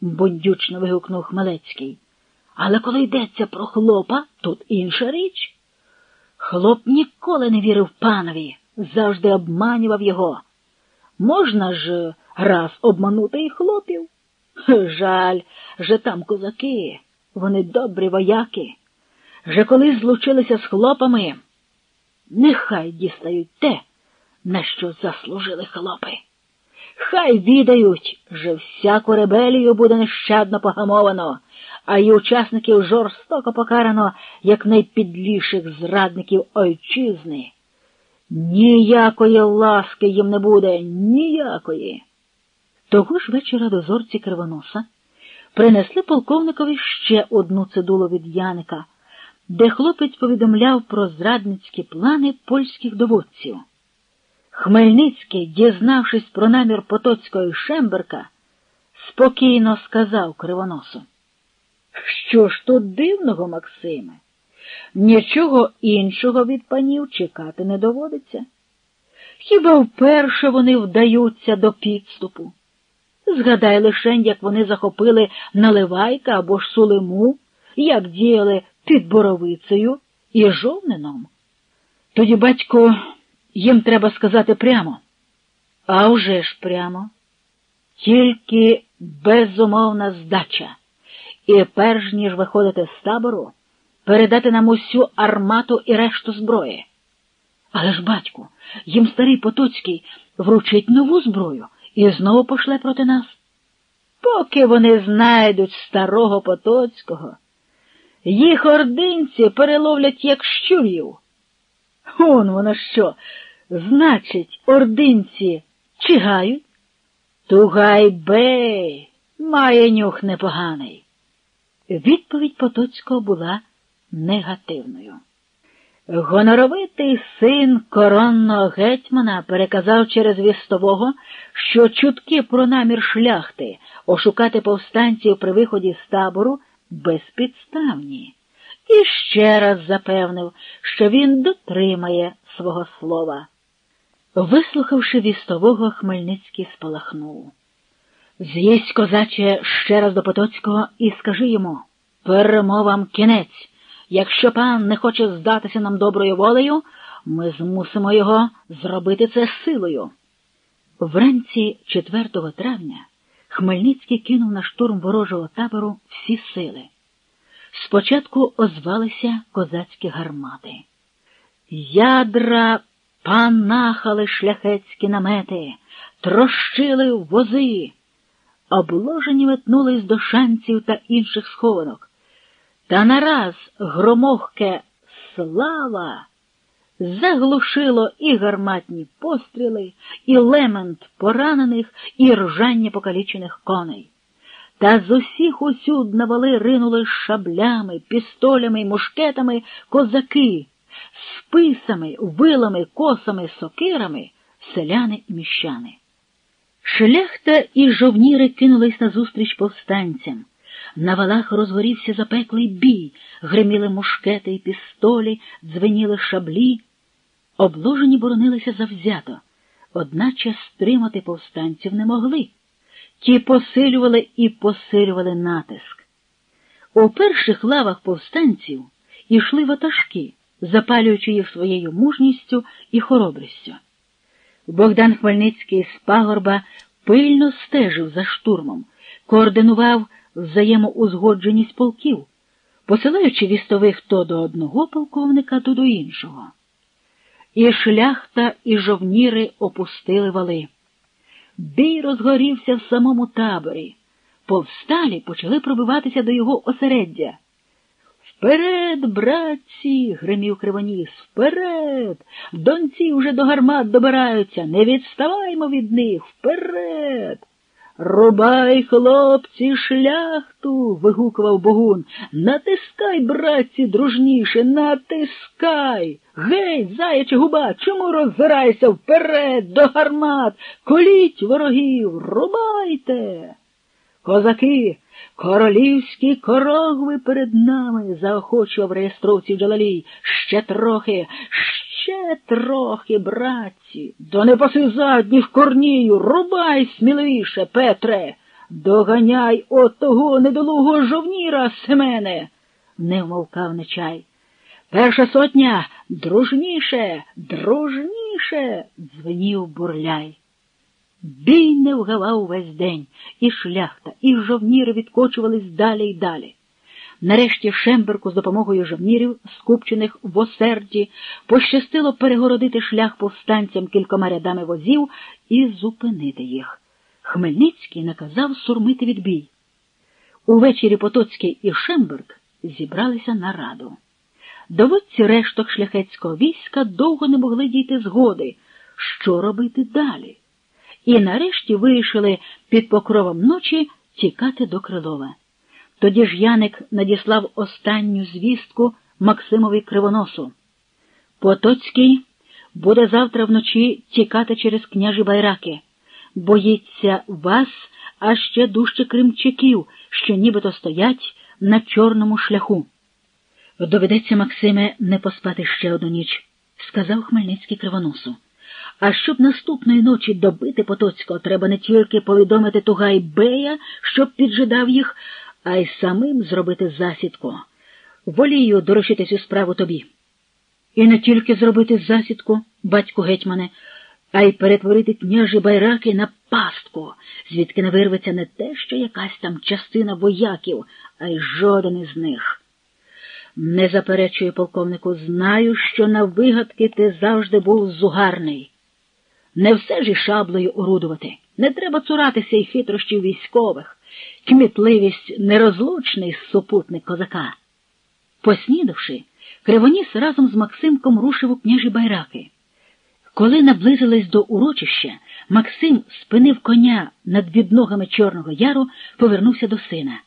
бундючно вигукнув Хмелецький. Але коли йдеться про хлопа, тут інша річ. Хлоп ніколи не вірив панові, завжди обманював його. Можна ж раз обманути і хлопів? Жаль, же там козаки, вони добрі вояки. Же коли злучилися з хлопами, нехай дістають те, на що заслужили хлопи. Хай відають, що всяку ребелію буде нещадно погамовано, а й учасників жорстоко покарано, як найпідліших зрадників ойчизни. Ніякої ласки їм не буде, ніякої. Того ж вечора дозорці Кривоноса принесли полковникові ще одну цидулу від Яника, де хлопець повідомляв про зрадницькі плани польських доводців. Хмельницький, дізнавшись про намір Потоцького і Шемберка, спокійно сказав Кривоносу. Що ж тут дивного, Максиме? Нічого іншого від панів чекати не доводиться. Хіба вперше вони вдаються до підступу? Згадай лише, як вони захопили Наливайка або ж Сулиму, як діяли під Боровицею і Жовнином. Тоді, батько, їм треба сказати прямо. А вже ж прямо. Тільки безумовна здача. І перш ніж виходити з табору, передати нам усю армату і решту зброї. Але ж, батьку, їм старий Потоцький вручить нову зброю і знову пошле проти нас. Поки вони знайдуть старого Потоцького, їх ординці переловлять як щурів. Он воно що, значить, ординці чигають? Тугай бей, має нюх непоганий. Відповідь Потоцького була негативною. Гоноровитий син коронного гетьмана переказав через вістового, що чутки про намір шляхти ошукати повстанців при виході з табору безпідставні, і ще раз запевнив, що він дотримає свого слова. Вислухавши вістового, Хмельницький спалахнув. З'їсть, козаче, ще раз до Потоцького і скажи йому перемовам кінець. Якщо пан не хоче здатися нам доброю волею, ми змусимо його зробити це силою. Вранці 4 травня Хмельницький кинув на штурм ворожого табору всі сили. Спочатку озвалися козацькі гармати. Ядра панахали шляхетські намети, трощили вози, обложені метнулись до шанців та інших схованок. Та нараз громохке слава заглушило і гарматні постріли, і лемент поранених, і ржання покалічених коней. Та з усіх усюд на вали ринули шаблями, пістолями й мушкетами козаки, списами, вилами, косами, сокирами, селяни і міщани. Шляхта і жовніри кинулись назустріч повстанцям. На валах розгорівся запеклий бій, гриміли мушкети і пістолі, дзвеніли шаблі. Обложені боронилися завзято, одначе стримати повстанців не могли. Ті посилювали і посилювали натиск. У перших лавах повстанців ішли ватажки, запалюючи їх своєю мужністю і хоробрістю. Богдан Хмельницький з пагорба пильно стежив за штурмом, координував взаємоузгодженість полків, посилаючи вістових то до одного полковника, то до іншого. І шляхта, і жовніри опустили вали. Бій розгорівся в самому таборі. Повсталі почали пробиватися до його осереддя. Вперед, братці, гримів Кривоніс, вперед! Донці вже до гармат добираються, не відставаймо від них, вперед! Рубай, хлопці, шляхту. вигукував Богун. Натискай, братці, дружніше, натискай. Гей, заяча губа, чому роззираєшся вперед, до гармат, коліть ворогів, рубайте. Козаки, королівські корогви перед нами, заохочував реєстровців Джалалій. Ще трохи, ще трохи, братці. До непоси задніх корнію, рубай сміливіше, Петре. Доганяй от того недолугого жовніра, Семене, не вмовкав нечай. Перша сотня дружніше, дружніше, дзвенів бурляй. Бій не вгавав весь день, і шляхта, і жовніри відкочувались далі й далі. Нарешті Шемберку з допомогою жовнірів, скупчених в осерді, пощастило перегородити шлях повстанцям кількома рядами возів і зупинити їх. Хмельницький наказав сурмити відбій. Увечері Потоцький і Шемберг зібралися на раду. Доводці решток шляхетського війська довго не могли дійти згоди, що робити далі. І нарешті вирішили під покровом ночі тікати до Крилова. Тоді ж Яник надіслав останню звістку Максимові Кривоносу. Потоцький буде завтра вночі тікати через княжі байраки. Боїться вас, а ще дужче кримчаків, що нібито стоять на чорному шляху. Доведеться, Максиме, не поспати ще одну ніч, сказав Хмельницький Кривоносу. А щоб наступної ночі добити Потоцького, треба не тільки повідомити Тугай-Бея, щоб піджидав їх, а й самим зробити засідку. Волію доручити цю справу тобі. І не тільки зробити засідку, батьку гетьмане, а й перетворити княжі байраки на пастку, звідки не вирветься не те, що якась там частина вояків, а й жоден із них. Не заперечую, полковнику, знаю, що на вигадки ти завжди був зугарний. Не все ж і шаблею орудувати. Не треба цуратися і хитрощів військових, кмітливість нерозлучний супутник козака. Поснідавши, Кривоніс разом з Максимком рушив у княжі байраки. Коли наблизились до урочища, Максим спинив коня над відногами Чорного Яру, повернувся до сина.